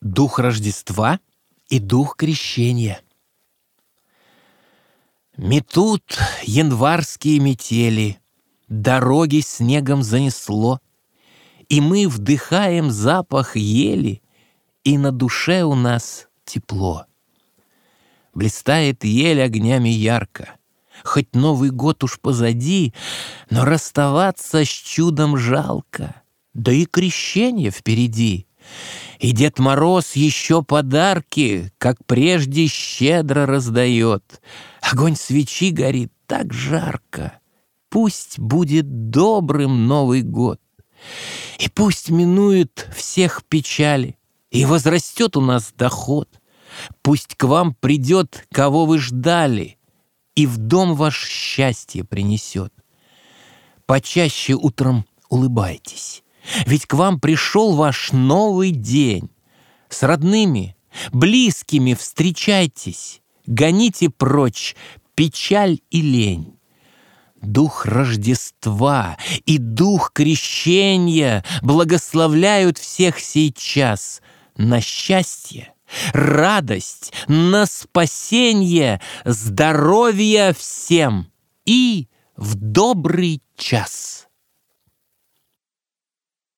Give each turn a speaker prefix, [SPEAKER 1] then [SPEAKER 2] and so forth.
[SPEAKER 1] дух Рождества и дух крещения. Метут январские метели, дороги снегом занесло, и мы вдыхаем запах ели, и на душе у нас тепло. Блистает ель огнями ярко, хоть Новый год уж позади, но расставаться с чудом жалко, да и крещение впереди — и Дед Мороз еще подарки, как прежде, щедро раздает. Огонь свечи горит так жарко. Пусть будет добрым Новый год. И пусть минует всех печали, И возрастет у нас доход. Пусть к вам придет, кого вы ждали, И в дом ваш счастье принесет. Почаще утром улыбайтесь. Ведь к вам пришел ваш новый день. С родными, близкими встречайтесь, гоните прочь печаль и лень. Дух Рождества и Дух Крещения благословляют всех сейчас на счастье, радость, на спасение, здоровья всем и в добрый час.